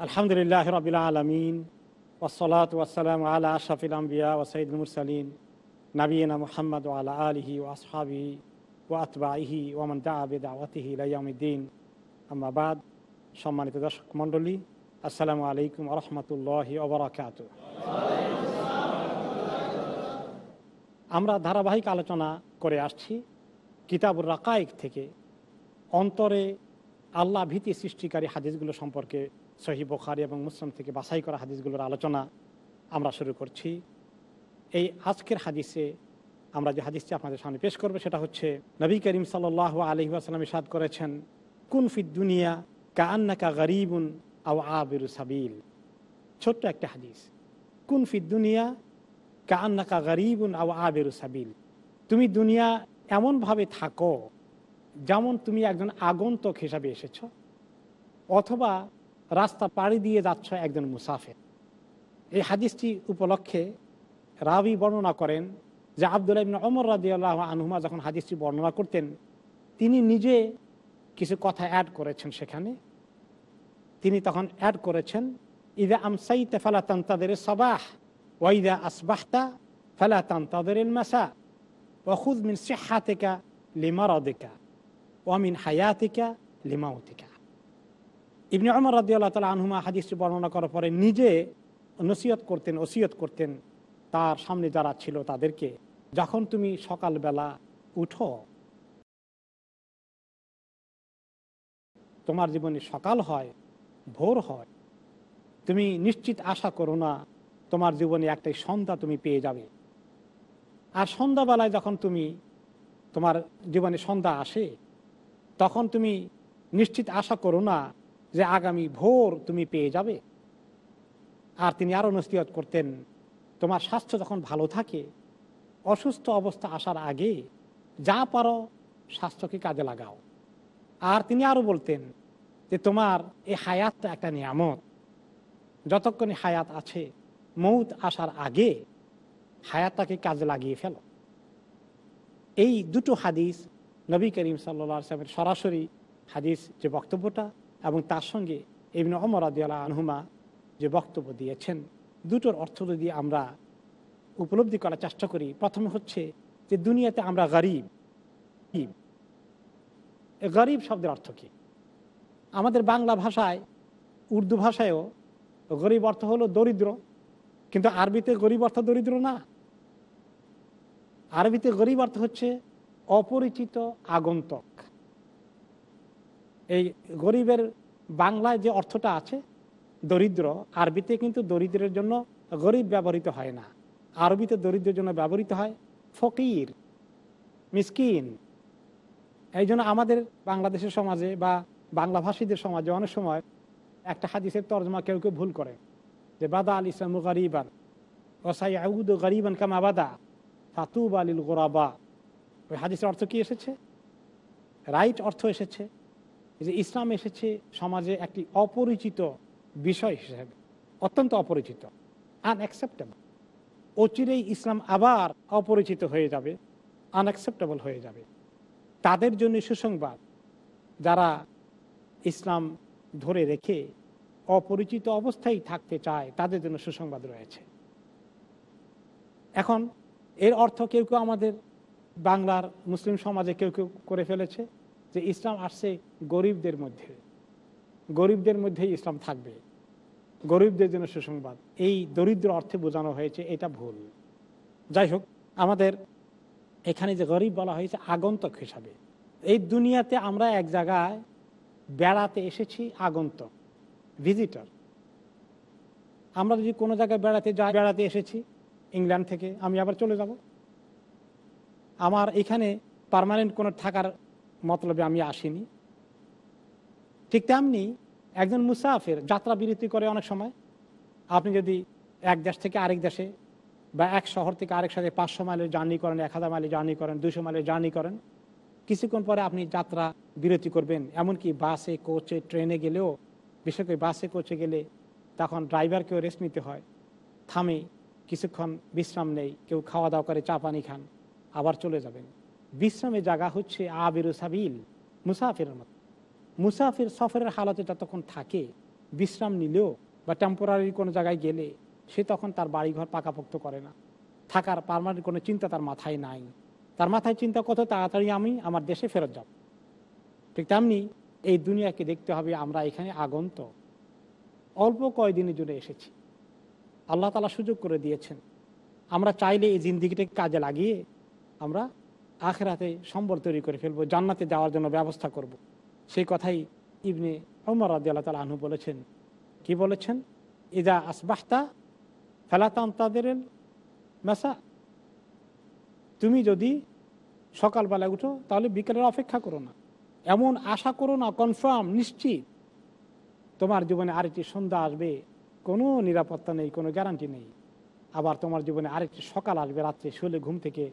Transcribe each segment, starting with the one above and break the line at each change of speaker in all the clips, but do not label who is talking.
আলহামদুলিল্লাহ রবিল আলমিন ওসলাত ওয়াসালাম আলা আশাফিল আম্বিয়া ও সঈদুল মুরসালিন নবীনা মোহাম্মদ আলা আলহি ও আসহাবি ও আতবাহি ওমান দাবেদ আওয়াতিহি লাইয়ামুদ্দিন আম্মাবাদ সম্মানিত দর্শক মণ্ডলী, আসসালামু আলাইকুম রহমতুল্লাহ ওবরাকাত আমরা ধারাবাহিক আলোচনা করে আসছি কিতাবুর রাকায়েক থেকে, অন্তরে আল্লাহ ভীতি সৃষ্টিকারী হাদিসগুলো সম্পর্কে সহি বখারি এবং মুসলিম থেকে বাছাই করা হাদিসগুলোর আলোচনা আমরা শুরু করছি। এই আজকের হাদিসে আমরা যে হাদিসটি আপনাদের সামনে পেশ করব সেটা হচ্ছে, নবী করিম সাল আলহি আসালাম ইসাদ করেছেন কুনফিদ দুনিয়া কা আন্নাকা গরিবুন আও আবির সাবিল। ছোট্ট একটা হাদিস। কুনফিদ দুনিয়া কা আন্নাকা গরিবুন আও আবির সাবিল। তুমি দুনিয়া এমনভাবে থাকো যেমন তুমি একজন আগন্তক হিসাবে এসেছ, অথবা রাস্তা পাড়ি দিয়ে যাচ্ছ একজন মুসাফের। এই হাদিসটি উপলক্ষে রাবি বর্ণনা করেন যে আবদুল্লাহ ইবিন অমর রাজিউল্লাহ আনহুমা যখন হাদিসটি বর্ণনা করতেন, তিনি নিজে কিছু কথা অ্যাড করেছেন সেখানে। তিনি তখন অ্যাড করেছেন, ইদা আমসাইতে ফালা তান্তাদের সবাহ ওয়াইদা আসবাহতা ফালা তান্তাদের মাসা ওখুদ মিন সেহাতেকা লিমারদিকা ওয়ামিন হায়াতিকা লিমাউতিকা। ইবনে অমর রাজি আল্লাহ তালা আনহুমা হাদিসটি বর্ণনা করার পরে নিজে নসিহত করতেন, ওসিয়ত করতেন তার সামনে যারা ছিল তাদেরকে, যখন তুমি সকালবেলা উঠো, তোমার জীবনে সকাল হয়, ভোর হয়, তুমি নিশ্চিত আশা করো না, তোমার জীবনে একটাই সন্ধ্যা তুমি পেয়ে যাবে। আর সন্ধ্যাবেলায় যখন তুমি তোমার জীবনে সন্ধ্যা আসে, তখন তুমি নিশ্চিত আশা করো না যে আগামী ভোর তুমি পেয়ে যাবে। আর তিনি আরও নস্তিয়ত করতেন, তোমার স্বাস্থ্য যখন ভালো থাকে, অসুস্থ অবস্থা আসার আগে যা পারো স্বাস্থ্যকে কাজে লাগাও। আর তিনি আরও বলতেন যে, তোমার এই হায়াতটা একটা নিয়ামত। যতক্ষণে হায়াত আছে, মৌত আসার আগে হায়াতটাকে কাজে লাগিয়ে ফেলো। এই দুটো হাদিস নবী করিম সাল্লা সাল্লামের সরাসরি হাদিস যে বক্তব্যটা তার সঙ্গে এমনি অমর আদিয়ালা আনহুমা যে বক্তব্য দিয়েছেন, দুটোর অর্থ যদি আমরা উপলব্ধি করার চেষ্টা করি, প্রথমে হচ্ছে যে দুনিয়াতে আমরা গরিব। গরিব শব্দের অর্থ কী? আমাদের বাংলা ভাষায়, উর্দু ভাষায়ও গরিব অর্থ হলো দরিদ্র, কিন্তু আরবিতে গরিব অর্থ দরিদ্র না। আরবিতে গরিব অর্থ হচ্ছে অপরিচিত আগন্তক। এই গরিবের বাংলায় যে অর্থটা আছে, দরিদ্র, আরবিতে কিন্তু দরিদ্রের জন্য গরিব ব্যবহৃত হয় না। আরবিতে দরিদ্রের জন্য ব্যবহৃত হয় ফকির, মিসকিন। এই জন্য আমাদের বাংলাদেশের সমাজে বা বাংলা ভাষীদের সমাজে অনেক সময় একটা হাদিসের তর্জমা কেউ কেউ ভুল করে, যে বাদা আল ইসলাম গরিবান ওসাই আউদ গরিবান কামা বাদা, ফাতুব আলিল গোরাবা। ওই হাদিসের অর্থ কি এসেছে? রাইট অর্থ এসেছে যে ইসলাম এসেছে সমাজে একটি অপরিচিত বিষয় হিসেবে, অত্যন্ত অপরিচিত আনঅ্যাকসেপ্টেবল অচিরেই ইসলাম আবার অপরিচিত হয়ে যাবে আনঅ্যাকসেপ্টেবল হয়ে যাবে। তাদের জন্য সুসংবাদ, যারা ইসলাম ধরে রেখে অপরিচিত অবস্থায় থাকতে চায়, তাদের জন্য সুসংবাদ রয়েছে। এখন এর অর্থ কেউ কেউ আমাদের বাংলার মুসলিম সমাজে কেউ কেউ করে ফেলেছে। যে ইসলাম আসছে গরিবদের মধ্যে। গরিবদের মধ্যেই ইসলাম থাকবে। গরিবদের জন্য সুসংবাদ। এই দরিদ্র অর্থে বোঝানো হয়েছে, এটা ভুল। যাই হোক, আমাদের এখানে যে গরিব বলা হয়েছে, আগন্তক হিসাবে। এই দুনিয়াতে আমরা এক জায়গায় বেড়াতে এসেছি আগন্তক ভিজিটর আমরা যদি কোনো জায়গায় বেড়াতে যাই, বেড়াতে এসেছি, ইংল্যান্ড থেকে, আমি আবার চলে যাব। আমার এখানে পারমানেন্ট কোনো থাকার মতলবে আমি আসিনি। ঠিক তেমনি একজন মুসাফের যাত্রা বিরতি করে অনেক সময়। আপনি যদি এক দেশ থেকে আরেক দেশে বা এক শহর থেকে আরেক সাথে পাঁচশো মাইলের জার্নি করেন, এক হাজার মাইলের জার্নি করেন দুশো মাইলের জার্নি করেন, কিছুক্ষণ পরে আপনি যাত্রা বিরতি করবেন। এমনকি বাসে, কোচে, ট্রেনে গেলেও, বিশেষ করে বাসে, কোচে গেলে তখন ড্রাইভারকেও রেস্ট নিতে হয়। থামে, কিছুক্ষণ বিশ্রাম নেই, কেউ খাওয়া দাওয়া করে চা পানি খান, আবার চলে যাবেন। বিশ্রামের জায়গা হচ্ছে আবির সাবিল, মুসাফিরের মতো। মুসাফির সফরের হালতে যতক্ষণ থাকে, বিশ্রাম নিলেও বা টেম্পোরারি কোনো জায়গায় গেলে সে তখন তার বাড়িঘর পাকাপোক্ত করে না। থাকার পারমানেন্ট কোনো চিন্তা তার মাথায় নাই। তার মাথায় চিন্তা কত, তাড়াতাড়ি আমি আমার দেশে ফেরত যাব। ঠিক তেমনি এই দুনিয়াকে দেখতে হবে আমরা এখানে আগন্ত। অল্প কয়দিনের জন্য এসেছি। আল্লাহ তালা সুযোগ করে দিয়েছেন। আমরা চাইলে এই জিন্দিগিটাকে কাজে লাগিয়ে আমরা আখেরাতে সম্বল তৈরি করে ফেলব, জান্নাতে যাওয়ার জন্য ব্যবস্থা করব। সেই কথাই ইবনে অমর রাজি আল্লাহ তালা আনহু বলেছেন। কি বলেছেন? ইদা আসবাহতা ফেলাতাম তাদের মেসা। তুমি যদি সকালবেলায় উঠো, তাহলে বিকেলের অপেক্ষা করো না। এমন আশা করো না কনফার্ম নিশ্চিত। তোমার জীবনে আরেকটি সন্ধ্যা আসবে, কোনো নিরাপত্তা নেই, কোনো গ্যারান্টি নেই। আবার তোমার জীবনে আরেকটি সকাল আসবে, রাত্রে শুলে ঘুম থেকে।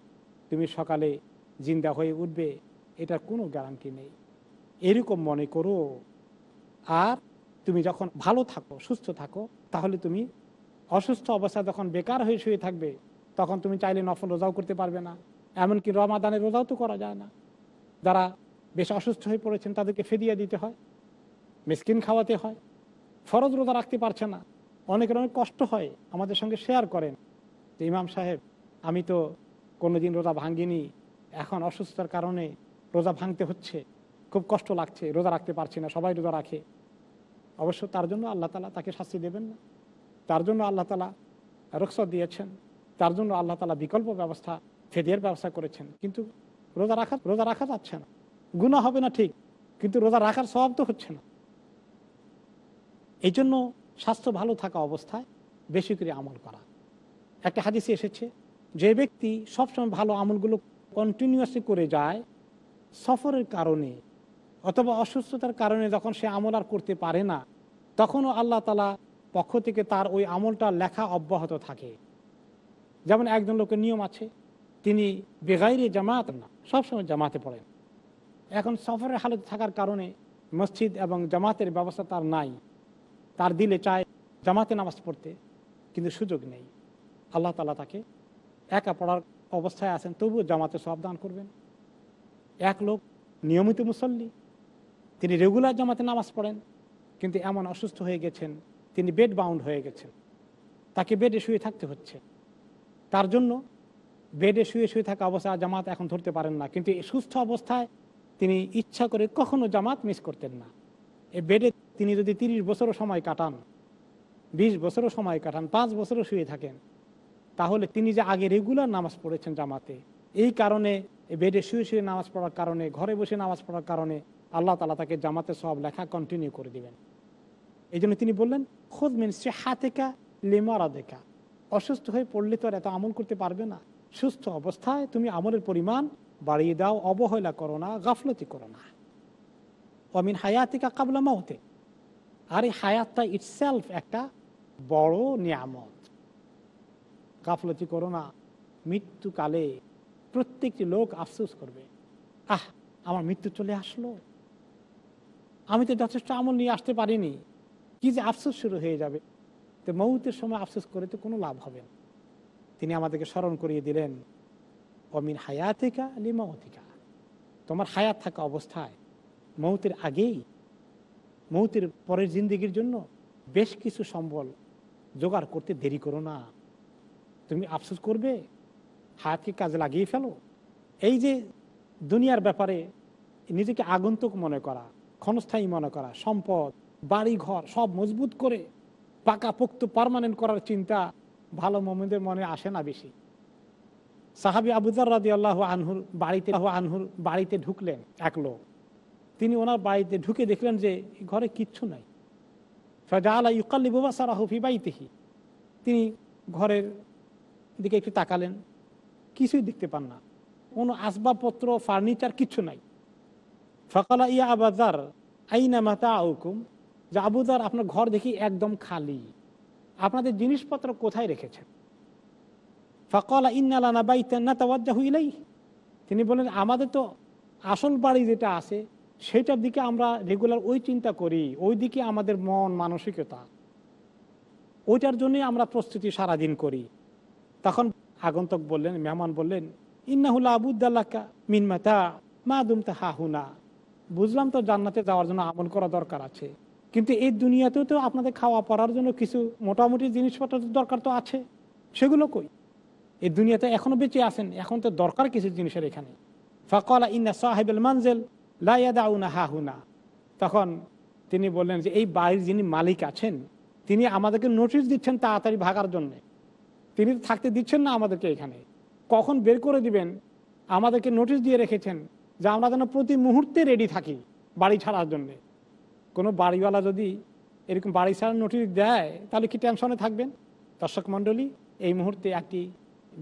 তুমি সকালে জিন্দা হয়ে উঠবে, এটার কোনো গ্যারান্টি নেই। এরকম মনে করো, আর তুমি যখন ভালো থাকো, সুস্থ থাকো, তাহলে তুমি অসুস্থ অবস্থা যখন বেকার হয়ে শুয়ে থাকবে, তখন তুমি চাইলে নফল রোজাও করতে পারবে না। এমনকি রমাদানের রোজাও তো করা যায় না। যারা বেশ অসুস্থ হয়ে পড়েছেন, তাদেরকে ফেদিয়া দিতে হয়, মিসকিন খাওয়াতে হয়। ফরজ রোজা রাখতে পারছে না। অনেকের অনেক কষ্ট হয়, আমাদের সঙ্গে শেয়ার করেন। যে ইমাম সাহেব, আমি তো কোনোদিন রোজা ভাঙ্গিনি। এখন অসুস্থতার কারণে রোজা ভাঙতে হচ্ছে। খুব কষ্ট লাগছে, রোজা রাখতে পারছি না, সবাই রোজা রাখে। অবশ্য তার জন্য আল্লাহ তালা তাকে শাস্তি দেবেন না। তার জন্য আল্লাহ তালা রুখসত দিয়েছেন। তার জন্য আল্লাহ তালা বিকল্প ব্যবস্থা ফেদের ব্যবস্থা করেছেন। কিন্তু রোজা রাখা রোজা রাখা যাচ্ছে না। গুণা হবে না ঠিক, কিন্তু রোজা রাখার স্বভাব তো হচ্ছে না। এই জন্য স্বাস্থ্য ভালো থাকা অবস্থায় বেশি করে আমল করা। একটা হাদিসে এসেছে, যে ব্যক্তি সবসময় ভালো আমলগুলো কন্টিনিউয়াসলি করে যায় সফরের কারণে অথবা অসুস্থতার কারণে যখন সে আমল আর করতে পারে না, তখনও আল্লাহ তালা পক্ষ থেকে তার ওই আমলটা লেখা অব্যাহত থাকে। যেমন একজন লোকের নিয়ম আছে, তিনি বেগাইরে জামাত না, সবসময় জামাতে পড়েন। এখন সফরের হালত থাকার কারণে মসজিদ এবং জামাতের ব্যবস্থা তার নাই। তার দিলে চায় জামাতে নামাজ পড়তে, কিন্তু সুযোগ নেই। আল্লাহ তালা তাকে একা পড়ার অবস্থায় আছেন, তবুও জামাতে সব দান করবেন। এক লোক নিয়মিত মুসল্লি, তিনি রেগুলার জামাতে নামাজ পড়েন, কিন্তু এমন অসুস্থ হয়ে গেছেন, তিনি বেড বাউন্ড হয়ে গেছেন। তাকে বেডে শুয়ে থাকতে হচ্ছে। তার জন্য বেডে শুয়ে শুয়ে থাকা অবস্থায় জামাত এখন ধরতে পারেন না, কিন্তু সুস্থ অবস্থায় তিনি ইচ্ছা করে কখনো জামাত মিস করতেন না। এ বেডে তিনি যদি তিরিশ বছরও সময় কাটান, বিশ বছরও সময় কাটান, পাঁচ বছরও শুয়ে থাকেন তাহলে তিনি যে আগে রেগুলার নামাজ পড়েছেন জামাতে, এই কারণে বেডে শুয়ে শুয়ে নামাজ পড়ার কারণে, ঘরে বসে নামাজ পড়ার কারণে আল্লাহ তালা তাকে জামাতে সব লেখা কন্টিনিউ করে দিবেন। এই জন্য তিনি বললেন, খোদ মিন সে হাতেকা লেমারা দেখা অসুস্থ হয়ে পড়লে তো আর এত আমল করতে পারবে না। সুস্থ অবস্থায় তুমি আমলের পরিমাণ বাড়িয়ে দাও, অবহেলা করো না, গাফলতি করো না। অমিন হায়াতিকা কাবলা মাহতে আর এই হায়াতটা ইটসেলফ একটা বড় নিয়ামত। গাফলতি করো না। মৃত্যুকালে প্রত্যেকটি লোক আফসোস করবে। আহ, আমার মৃত্যু চলে আসলো। আমি তো যথেষ্ট আমল নিয়ে আসতে পারিনি। কি যে আফসোস শুরু হয়ে যাবে। তো মৌতের সময় আফসোস করে তো কোনো লাভ হবে না। তিনি আমাদেরকে স্মরণ করিয়ে দিলেন, অমিন হায়াতিকা লিমাওতিকা তোমার হায়াত থাকা অবস্থায় মৌতের আগেই, মৌতের পরের জিন্দিগির জন্য বেশ কিছু সম্বল জোগাড় করতে দেরি করো না। তুমি আফসোস করবে? হায়াতকে কাজে লাগিয়ে ফেলো। এই যে দুনিয়ার ব্যাপারে নিজেকে আগন্তুক মনে করা, ক্ষণস্থায়ী মনে করা, সম্পদ বাড়ি ঘর সব মজবুত করে পাকা পোক্ত পারমানেন্ট করার চিন্তা ভালো মোমেনদের মনে আসে না বেশি। সাহাবি আবুদার রাজি আল্লাহ আনহুর বাড়িতে আনহুর বাড়িতে ঢুকলেন এক লোক। তিনি ওনার বাড়িতে ঢুকে দেখলেন যে ঘরে কিচ্ছু নাই। ফাজা ইউকাল্লি বাবা সারা হুফি বাইতেহি। তিনি ঘরের দিকে একটু তাকালেন, কিছুই দেখতে পান না। কোনো আসবাবপত্র, ফার্নিচার কিচ্ছু নাই। ফকালা ইয়া আবাদার আইনা মাতা আউকুম? যে আবুদার আপনার ঘর দেখি একদম খালি। আপনাদের জিনিসপত্র কোথায় রেখেছেন? ফকলা ইন্নালানা বাইতান্না তাওয়াজ্জা হইলেই তিনি বলেন, আমাদের তো আসল বাড়ি যেটা আছে, সেটার দিকে আমরা রেগুলার ওই চিন্তা করি, ওই দিকে আমাদের মন, মানসিকতা। ওইটার জন্যই আমরা প্রস্তুতি সারাদিন করি। তখন আগন্তক বললেন, মেহমান বললেন ইন্নাহুল্লা আবুদ্দাল্লাকা মিনমাতা মা দুমতা হাহুনা বুঝলাম তো জান্নাতে যাওয়ার জন্য আমল করা দরকার আছে। কিন্তু এই দুনিয়াতেও তো আপনাদের খাওয়া পড়ার জন্য কিছু মোটামুটি জিনিসপত্র দরকার তো আছে। সেগুলো কই? এই দুনিয়াতে এখনও বেঁচে আছেন, এখন তো দরকার কিছু জিনিসের এখানে। ফকলা ইন্না সাহেবুল মানজেল লাইয়াদাউনা হাহুনা তখন তিনি বললেন যে, এই বাড়ির যিনি মালিক আছেন, তিনি আমাদেরকে নোটিশ দিচ্ছেন তাড়াতাড়ি ভাগার জন্য। তিনি থাকতে দিচ্ছেন না আমাদেরকে এখানে। কখন বের করে দিবেন? আমাদেরকে নোটিশ দিয়ে রেখেছেন যে আমরা যেন প্রতি মুহূর্তে রেডি থাকি বাড়ি ছাড়ার জন্যে। কোনো বাড়িওয়ালা যদি এরকম বাড়ি ছাড়ার নোটিশ দেয়, তাহলে কি টেনশনে থাকবেন? দর্শক মণ্ডলী, এই মুহূর্তে একটি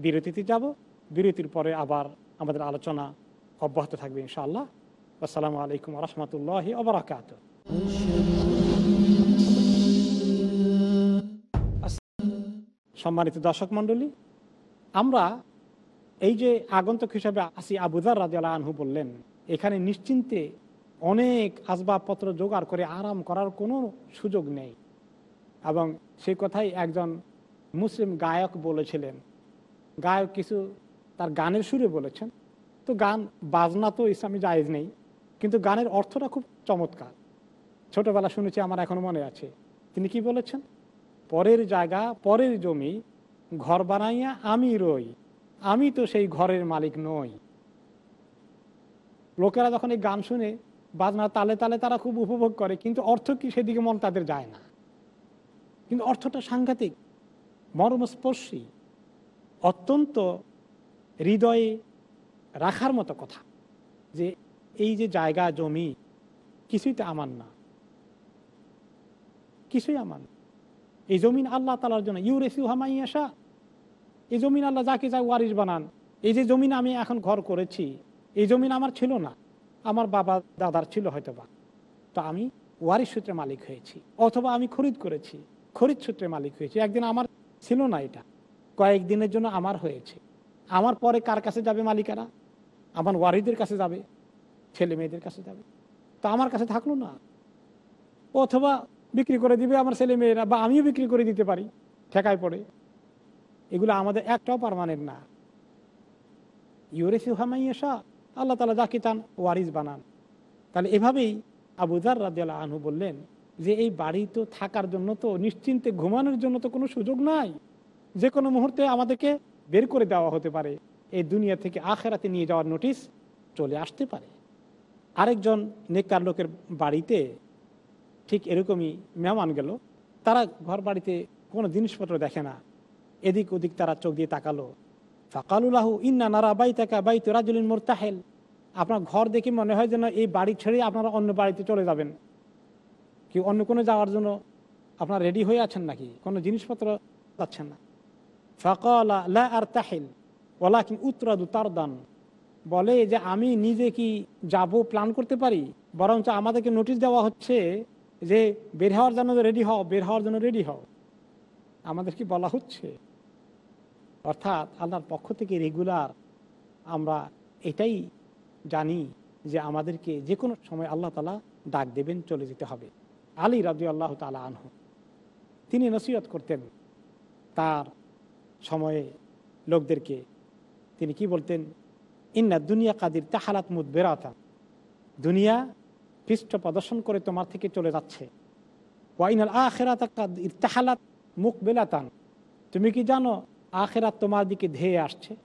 বিরতিতে যাব। বিরতির পরে আবার আমাদের আলোচনা অব্যাহত থাকবে ইনশাআল্লাহ। আসসালামু আলাইকুম রহমতুল্লাহ অবরাকাত সম্মানিত দর্শক মণ্ডলী, আমরা এই যে আগন্তক হিসাবে আসি আবুদার রাজিয়াল আনহু বললেন, এখানে নিশ্চিন্তে অনেক আসবাবপত্র জোগাড় করে আরাম করার কোনো সুযোগ নেই। এবং সেই কথাই একজন মুসলিম গায়ক বলেছিলেন। গায়ক কিছু তার গানের সুরে বলেছেন। তো গান, বাজনা তো ইসলামী জায়েজ নেই, কিন্তু গানের অর্থটা খুব চমৎকার। ছোটবেলা শুনেছি, আমার এখনও মনে আছে। তিনি কি বলেছেন? পরের জায়গা, পরের জমি, ঘর বানাইয়া আমি রই। আমি তো সেই ঘরের মালিক নই। লোকেরা যখন এই গান শুনে, বাজনা তালে তালে তারা খুব উপভোগ করে, কিন্তু অর্থ কি সেদিকে মন তাদের যায় না। কিন্তু অর্থটা সাংঘাতিক, মর্মস্পর্শী, অত্যন্ত হৃদয়ে রাখার মতো কথা যে এই যে জায়গা, জমি, কিছুই তো আমার না। কিছুই আমার না। এই জমিন আল্লাহ তালার জন্য। ইউরেসিউ আসা এই জমিন আল্লাহ যাকে যা ওয়ারিস বানান। এই যে জমিন আমি এখন ঘর করেছি, এই জমিন আমার ছিল না। আমার বাবা, দাদার ছিল হয়তো বা তো আমি ওয়ারিস সূত্রে মালিক হয়েছি, অথবা আমি খরিদ করেছি। খরিদ সূত্রে মালিক হয়েছি। একদিন আমার ছিল না এটা। কয়েকদিনের জন্য আমার হয়েছে। আমার পরে কার কাছে যাবে মালিকারা? আমার ওয়ারিদের কাছে যাবে, ছেলে মেয়েদের কাছে যাবে। তো আমার কাছে থাকল না। অথবা বিক্রি করে দিবে আমার ছেলে মেয়েরা বা আমিও বিক্রি করে দিতে পারি, ঠেকায় পড়ে। এগুলো আমাদের একটাও পারমানেন্ট না। ইউরেসি হামাইয়াশা আল্লাহ তালা যাকে চান ওয়ারিস বানান। তাহলে এভাবেই আবুদার রাজিয়াল আনহু বললেন যে, এই বাড়ি তো থাকার জন্য তো, নিশ্চিন্তে ঘুমানোর জন্য তো কোনো সুযোগ নাই। যে কোনো মুহূর্তে আমাদেরকে বের করে দেওয়া হতে পারে। এই দুনিয়া থেকে আখেরাতে নিয়ে যাওয়ার নোটিশ চলে আসতে পারে। আরেকজন নেককার লোকের বাড়িতে ঠিক এরকমই মেহমান গেল। তারা ঘর বাড়িতে কোনো জিনিসপত্র দেখে না। এদিক ওদিক তারা চোখ দিয়ে তাকালো। ফাকালুল্লাহু ইন্না নারা বাই তাকা বাই তো রাজুলিন মোরতাহেল। আপনার ঘর দেখে মনে হয় যেন এই বাড়ি ছেড়ে আপনারা অন্য বাড়িতে চলে যাবেন। কি অন্য কোনো যাওয়ার জন্য আপনার রেডি হয়ে আছেন নাকি? কোনো জিনিসপত্র যাচ্ছেন না। ফকলা আর তাহিল ওলা কি উত্তরাদু তার দান বলে যে, আমি নিজে কি যাব প্ল্যান করতে পারি? বরঞ্চ আমাদেরকে নোটিশ দেওয়া হচ্ছে যে বের হওয়ার জন্য রেডি হও, বের হওয়ার জন্য রেডি হও। আমাদের কি বলা হচ্ছে, অর্থাৎ আল্লাহর পক্ষ থেকে রেগুলার আমরা এটাই জানি যে আমাদেরকে যে কোনো সময় আল্লাহ তালা ডাক দেবেন চলে যেতে হবে। আলী রাজু আল্লাহ তালা আনহু, তিনি নসিহত করতেন তার সময়ে লোকদেরকে। তিনি কি বলতেন? ইন্না দুনিয়া কাদির তাহালাত মুদ বেরাতা দুনিয়া পৃষ্ঠ প্রদর্শন করে তোমার থেকে চলে যাচ্ছে। ওয়াইনাল আখেরাত ইরতাহালাত মুখ বেলাতান তুমি কি জানো আখেরাত তোমার দিকে ধেয়ে আসছে?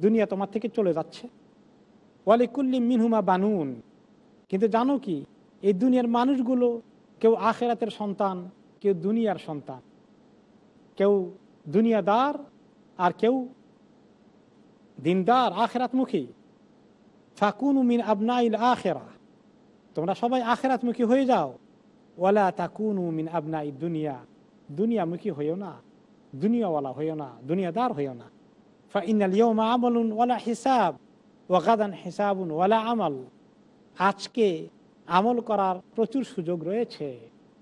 দুনিয়া তোমার থেকে চলে যাচ্ছে। ওয়ালিকুল্লি মিনহুমা বানুন। কিন্তু জানো কি, এই দুনিয়ার মানুষগুলো কেউ আখেরাতের সন্তান, কেউ দুনিয়ার সন্তান। কেউ দুনিয়াদার আর কেউ দিনদার, আখেরাতমুখী। ফাকুন মিন আবনাইল আখেরা। তোমরা সবাই আখেরাতমুখী হয়ে যাও। ওয়ালা তাকুনু মিন ই দুনিয়া। দুনিয়ামুখী হইও না, দুনিয়াওয়ালা হইও না, দুনিয়াদার হইও না। ফা ইনাল ইয়মা আমলুন ওয়ালা হিসাব ওয়াগাদান হিসাবুন ওয়ালা আমল। আজকে আমল করার প্রচুর সুযোগ রয়েছে।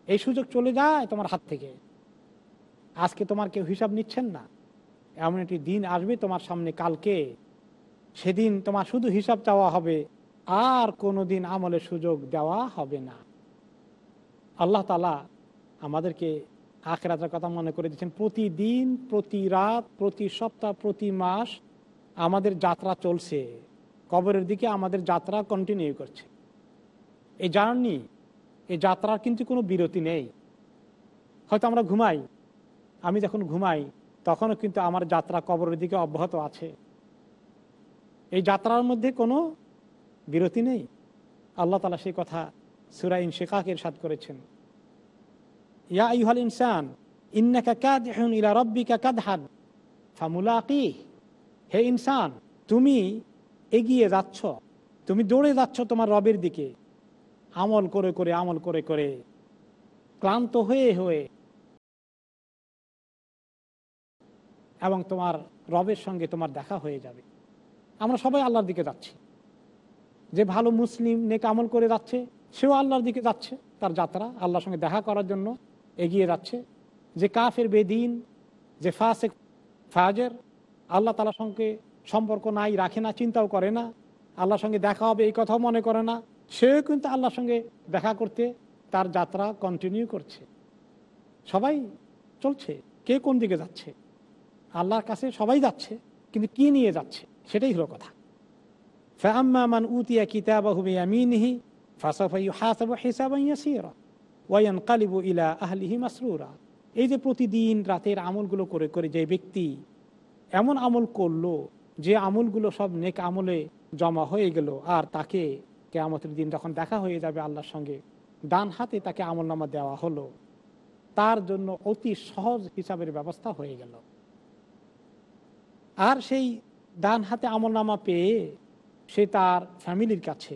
এই সুযোগ চলে যায় তোমার হাত থেকে। আজকে তোমার কেউ হিসাব নিচ্ছেন না। এমন একটি দিন আসবে তোমার সামনে কালকে। সেদিন তোমার শুধু হিসাব চাওয়া হবে। আর কোনো দিন আমলের সুযোগ দেওয়া হবে না। আল্লাহ তালা আমাদেরকে আখেরাতের কথা মনে করে দিচ্ছেন প্রতিদিন, প্রতি রাত, প্রতি সপ্তাহ, প্রতি মাস আমাদের যাত্রা চলছে। কবরের দিকে আমাদের যাত্রা কন্টিনিউ করছে। এই জার্নি এই যাত্রার কিন্তু কোনো বিরতি নেই। হয়তো আমরা ঘুমাই, আমি যখন ঘুমাই, তখনও কিন্তু আমার যাত্রা কবরের দিকে অব্যাহত আছে। এই যাত্রার মধ্যে কোনো বিরতি নেই? আল্লাহ তালা সেই কথা সুরাইন শেখাকে সাদ করেছেন। ইয়া ইহাল ইনসান, ইন্নাকা কাদহুন ইলা রব্বিকা কাদ কাদহান, ফামুলাকি, হে ইনসান, তুমি এগিয়ে যাচ্ছ, তুমি দৌড়ে যাচ্ছ তোমার রবের দিকে। আমল করে করে, আমল করে করে, ক্লান্ত হয়ে হয়ে এবং তোমার রবের সঙ্গে তোমার দেখা হয়ে যাবে। আমরা সবাই আল্লাহর দিকে যাচ্ছি। যে ভালো মুসলিম নেক আমল করে যাচ্ছে, সেও আল্লাহর দিকে যাচ্ছে, তার যাত্রা আল্লাহর সঙ্গে দেখা করার জন্য এগিয়ে যাচ্ছে। যে কাফের বেদিন, যে ফাসেক, ফাজের, আল্লাহ তালার সঙ্গে সম্পর্ক নাই, রাখে না, চিন্তাও করে না, আল্লাহর সঙ্গে দেখা হবে এই কথাও মনে করে না, সেও কিন্তু আল্লাহর সঙ্গে দেখা করতে, তার যাত্রা কন্টিনিউ করছে। সবাই চলছে, কে কোন দিকে যাচ্ছে? আল্লাহর কাছে সবাই যাচ্ছে, কিন্তু কি নিয়ে যাচ্ছে? সেটাই হলো কথা। ফাম্মা মান উতিয়া কিতাবাহুবি আমিনহি ফাসাফাই হাসাব হিসাবাই ইয়াসিরা ওয়ান কালিবু ইলা আহলিহি মাসরুরা এই যে প্রতিদিন রাতের আমলগুলো করে করে যে ব্যক্তি এমন আমল করল যে আমলগুলো সব নেক আমলে জমা হয়ে গেল আর তাকে কেয়ামতের দিন যখন দেখা হয়ে যাবে আল্লাহর সঙ্গে, ডান হাতে তাকে আমল নামা দেওয়া হলো, তার জন্য অতি সহজ হিসাবের ব্যবস্থা হয়ে গেল। আর সেই ডান হাতে আমল নামা পেয়ে সে তার ফ্যামিলির কাছে,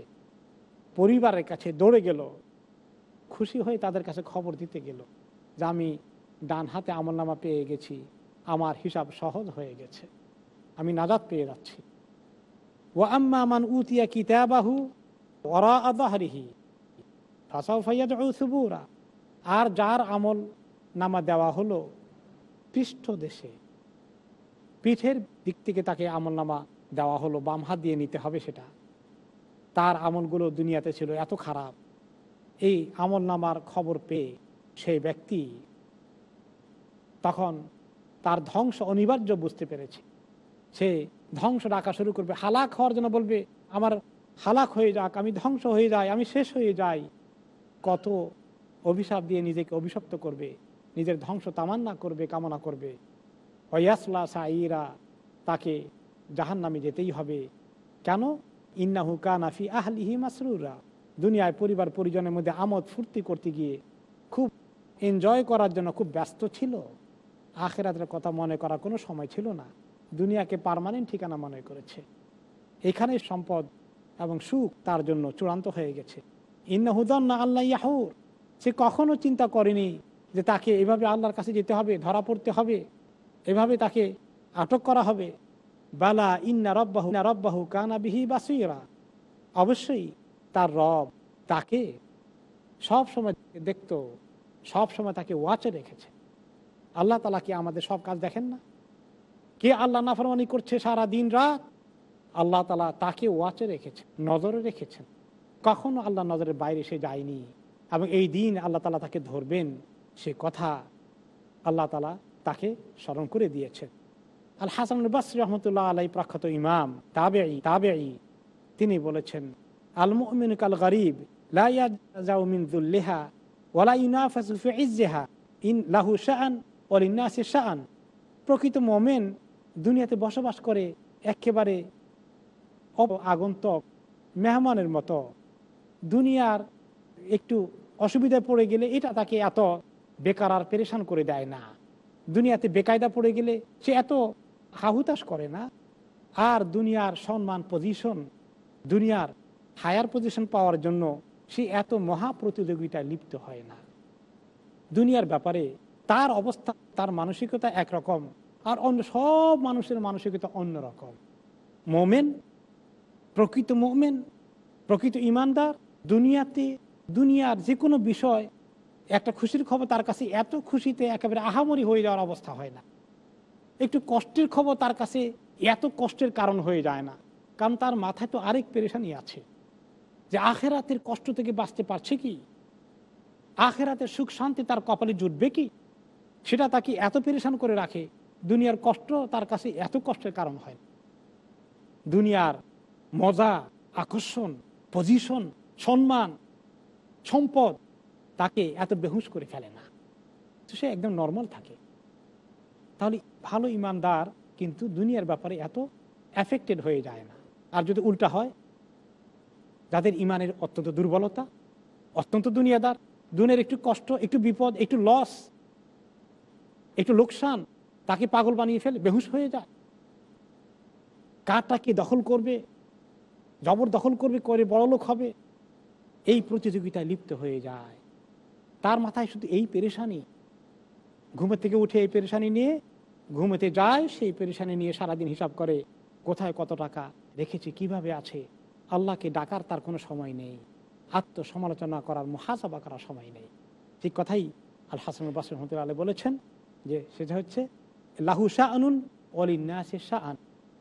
পরিবারের কাছে দৌড়ে গেল। খুশি হয়ে তাদের কাছে খবর দিতে গেল যে আমি ডান হাতে আমল নামা পেয়ে গেছি, আমার হিসাব সহজ হয়ে গেছে, আমি নাজাদ পেয়ে যাচ্ছি। ও আম্মা মান উতিয়া কিতাবাহু ওরা আদাহারিহি ফাসাও ফাইয়াদ সুবুরা, আর যার আমল নামা দেওয়া হলো পৃষ্ঠ দেশে পিঠের দিক থেকে তাকে আমল নামা দেওয়া হলো, বাম হাত দিয়ে নিতে হবে সেটা। তার আমলগুলো দুনিয়াতে ছিল এত খারাপ। এই আমল নামার খবর পেয়ে সেই ব্যক্তি তখন তার ধ্বংস অনিবার্য বুঝতে পেরেছে। সে ধ্বংস ডাকা শুরু করবে, হালাক হওয়ার জন্য বলবে, আমার হালাক হয়ে যাক, আমি ধ্বংস হয়ে যাই, আমি শেষ হয়ে যাই। কত অভিশাপ দিয়ে নিজেকে অভিশপ্ত করবে, নিজের ধ্বংস তামান্না করবে, কামনা করবে। ওয়াসলা সাইরা তাকে জাহান নামে যেতেই হবে। কেন? ইন্নাহু কানাফি আহলিহি মাসরুরা। দুনিয়ায় পরিবার পরিজনের মধ্যে আমোদ ফুর্তি করতে গিয়ে খুব এনজয় করার জন্য খুব ব্যস্ত ছিল। আখেরাতের কথা মনে করার কোনো সময় ছিল না। দুনিয়াকে পারমানেন্ট ঠিকানা মনে করেছে। এখানে সম্পদ এবং সুখ তার জন্য চূড়ান্ত হয়ে গেছে। ইন্না হুদন্না আল্লাহ ইয়াহুর। সে কখনো চিন্তা করেনি যে তাকে এভাবে আল্লাহর কাছে যেতে হবে, ধরা পড়তে হবে। এভাবে তাকে আটক করা হবে। বালা ইন্না রব্বাহু না রব্বাহু কানা বিহি বাসুইরা অবশ্যই তার রব তাকে সব সময় দেখতো, সব সময় তাকে ওয়াচে রেখেছে। আল্লাহ তালা কি আমাদের সব কাজ দেখেন না? কে আল্লাহ নাফরমানি করছে সারা দিন রাত? আল্লাহ তালা তাকে ওয়াচে রেখেছেন, নজরে রেখেছেন। কখনো আল্লাহ নজরের বাইরে সে যায়নি এবং এই দিন আল্লাহ তালা তাকে ধরবেন সে কথা আল্লাহ তালা তাকে স্মরণ করে দিয়েছেন। আল হাসান রহমতুল্লাহ আলাই প্রখ্যাত ইমাম তাবেই তাবেই তিনি বলেছেন আল মুমিন কাল গরিব ইউনাফাসুফে ইজেহা ইন লাহু শাহান শাহান প্রকৃত মোমেন দুনিয়াতে বসবাস করে একেবারে আগন্তক, মেহমানের মতো। দুনিয়ার একটু অসুবিধায় পড়ে গেলে এটা তাকে এত বেকার আর পেরেশান করে দেয় না। দুনিয়াতে বেকায়দা পড়ে গেলে সে এত হাহুতাস করে না। আর দুনিয়ার সম্মান পজিশন দুনিয়ার হায়ার পজিশন পাওয়ার জন্য সে এত মহা প্রতিযোগিতায় লিপ্ত হয় না। দুনিয়ার ব্যাপারে তার অবস্থা, তার মানসিকতা একরকম আর অন্য সব মানুষের মানসিকতা অন্যরকম। মোমেন, প্রকৃত মোমেন, প্রকৃত ইমানদার, দুনিয়াতে, দুনিয়ার যে কোনো বিষয়, একটা খুশির খবর তার কাছে এত খুশিতে একেবারে আহামরি হয়ে যাওয়ার অবস্থা হয় না। একটু কষ্টের খবর তার কাছে এত কষ্টের কারণ হয়ে যায় না। কারণ তার মাথায় তো আরেক পেরেশানি আছে যে আখেরাতের কষ্ট থেকে বাঁচতে পারছে কি? আখেরাতের সুখ শান্তি তার কপালে জুটবে কি? সেটা তাকে এত পেরেশান করে রাখে, দুনিয়ার কষ্ট তার কাছে এত কষ্টের কারণ হয় দুনিয়ার মজা, আকর্ষণ পজিশন সম্মান, সম্পদ তাকে এত বেহুশ করে ফেলে না। সে একদম নর্মাল থাকে। তাহলে ভালো ইমানদার কিন্তু দুনিয়ার ব্যাপারে এত অ্যাফেক্টেড হয়ে যায় না। আর যদি উল্টা হয়, যাদের ইমানের অত্যন্ত দুর্বলতা, অত্যন্ত দুনিয়াদার, দুনিয়ার একটু কষ্ট, একটু বিপদ, একটু লস একটু লোকসান, তাকে পাগল বানিয়ে ফেলে, বেহুশ হয়ে যায়। কারটা কে দখল করবে? জবর দখল করবে, করে বড় লোক হবে। এই প্রতিযোগিতায় লিপ্ত হয়ে যায়। তার মাথায় শুধু এই পেরেশানি। ঘুমের থেকে উঠে এই পেরেশানি নিয়ে ঘুমেতে যায়, সেই পেরেশানি নিয়ে সারাদিন হিসাব করে কোথায় কত টাকা রেখেছে কীভাবে আছে। আল্লাহকে ডাকার তার কোনো সময় নেই। আত্মসমালোচনা করার মহাসভা করার সময় নেই। ঠিক কথাই আল হাসান বাসর রহমতুল্লাহ আলী বলেছেন যে, সেটা হচ্ছে, লাহু শাহ আনুন অলিন্নাসে শাহ আন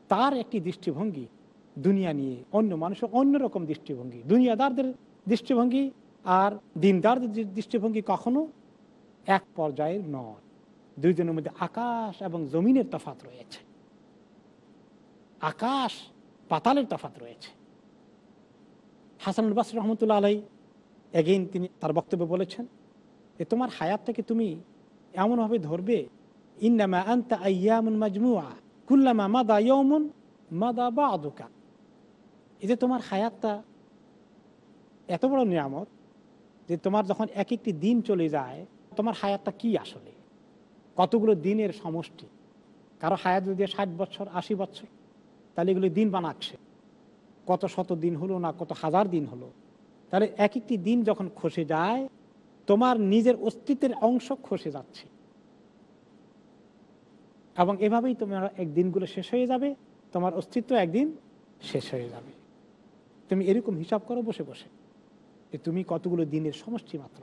তার একটি দৃষ্টিভঙ্গি দুনিয়া নিয়ে, অন্য মানুষের অন্যরকম দৃষ্টিভঙ্গি। দুনিয়াদারদের দৃষ্টিভঙ্গি আর দিনদারদের দৃষ্টিভঙ্গি কখনো এক পর্যায়ের নয়। দুইজনের মধ্যে আকাশ এবং জমিনের তফাত রয়েছে। আকাশ, পাতালের তফাত রয়েছে। হাসানুল বাস রহমতুল্লা আলাই এগেইন তিনি তার বক্তব্যে বলেছেন যে, তোমার হায়াতটাকে তুমি এমনভাবে ধরবে, ইন্নামা আন্তা আয়ামুন মাজমুয়া, কুল্লামা মাদা ইয়মুন মাদা বা আদুকা যে তোমার হায়াতটা এত বড় নিয়ামত যে, তোমার যখন এক একটি দিন চলে যায়, তোমার হায়াতটা কি আসলে? কতগুলো দিনের সমষ্টি? কারও হায়াত যদি ষাট বছর, আশি বছর, তাহলে এগুলো দিন বানাচ্ছে। কত শত দিন হলো না কত হাজার দিন হলো? তাহলে এক একটি দিন যখন খসে যায়, তোমার নিজের অস্তিত্বের অংশ খসে যাচ্ছে। এবং এভাবেই তোমার এক দিনগুলো শেষ হয়ে যাবে, তোমার অস্তিত্ব একদিন শেষ হয়ে যাবে। তুমি এরকম হিসাব করো বসে বসে, যে তুমি কতগুলো দিনের সমষ্টি মাত্র?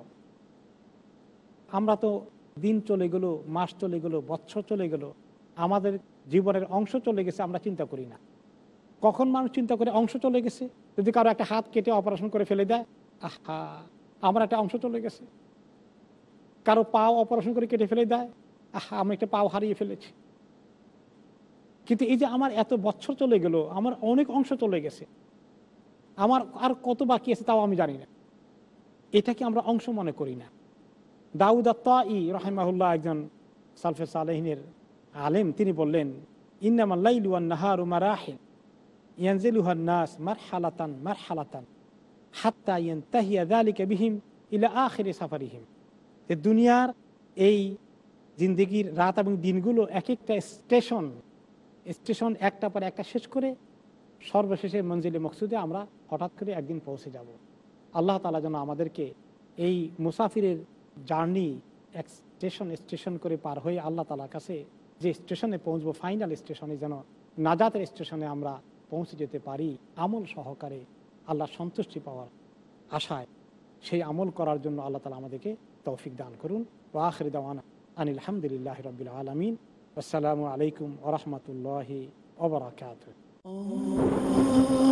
আমরা তো দিন চলে গেল, মাস চলে গেল বছর চলে গেল, আমাদের জীবনের অংশ চলে গেছে আমরা চিন্তা করি না। কখন মানুষ চিন্তা করে অংশ চলে গেছে? যদি কারও একটা হাত কেটে অপারেশন করে ফেলে দেয়, আহা, আমার একটা অংশ চলে গেছে। কারও পাও অপারেশন করে কেটে ফেলে দেয়, আহা, আমি একটা পাও হারিয়ে ফেলেছি। কিন্তু এই যে আমার এত বছর চলে গেল, আমার অনেক অংশ চলে গেছে, আমার আর কত বাকি আছে তাও আমি জানি না। এটাকে আমরা অংশ মনে করি না? দাউদ ই রহেমাহুল্লাহ একজন সালফে সালেহিনের আলেম, তিনি বললেন নাস মার হালাতান মার হালাতান বিহিম সাফারিহিম। যে দুনিয়ার এই জিন্দিগির রাত এবং দিনগুলো এক একটা স্টেশন স্টেশন একটা পর একটা শেষ করে সর্বশেষে মঞ্জিলে, মকসুদে আমরা হঠাৎ করে একদিন পৌঁছে যাব। আল্লাহ তালা যেন আমাদেরকে এই মুসাফিরের জার্নি এক স্টেশন স্টেশন করে পার হয়ে আল্লাহ তালার কাছে যে স্টেশনে পৌঁছবো ফাইনাল স্টেশনে যেন নাজাতের স্টেশনে আমরা পৌঁছে যেতে পারি, আমল সহকারে আল্লাহ সন্তুষ্টি পাওয়ার আশায় সেই আমল করার জন্য আল্লাহ তালা আমাদেরকে তৌফিক দান করুন। ওয়াখরি দাওয়ান আনিল হামদুলিল্লাহ রবিল আলমিন। আসসালামু আলাইকুম ওরহমতুল্লাহি ওবরাকাত
Oh